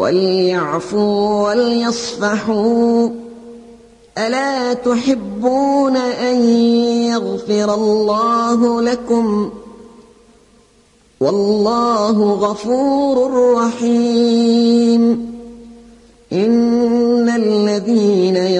وليعفوا وليصفحوا ألا تحبون أن يغفر الله لكم والله غفور رحيم إن الذين يرمون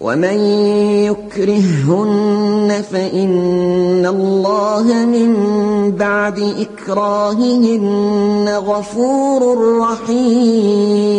ومن يكرههن فإن الله من بعد إكراههن غفور رحيم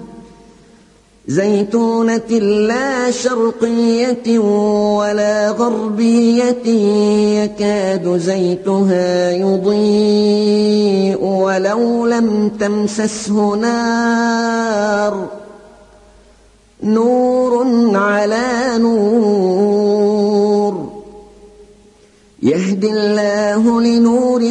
زيتونة لا شرقية ولا غربية يكاد زيتها يضيء ولو لم تمسسه نار. نور على نور. يهدي الله لنوره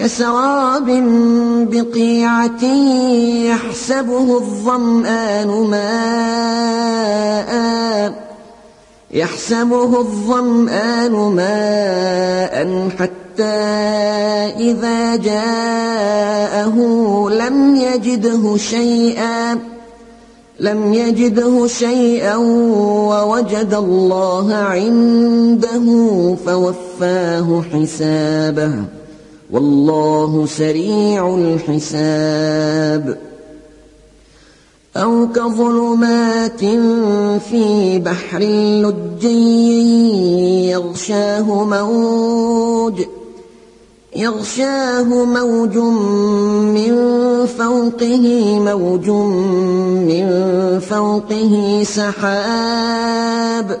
كسراب بقيعة يحسبه الظمآن ماء يحسبه الظمآن ماء حتى إذا جاءه لم يجده شيئا لم يجده شيئا ووجد الله عنده فوفاه حسابه. والله سريع الحساب. أو كظلمات في بحر لجي يغشاه موج يغشاه موج من فوقه موج من فوقه سحاب.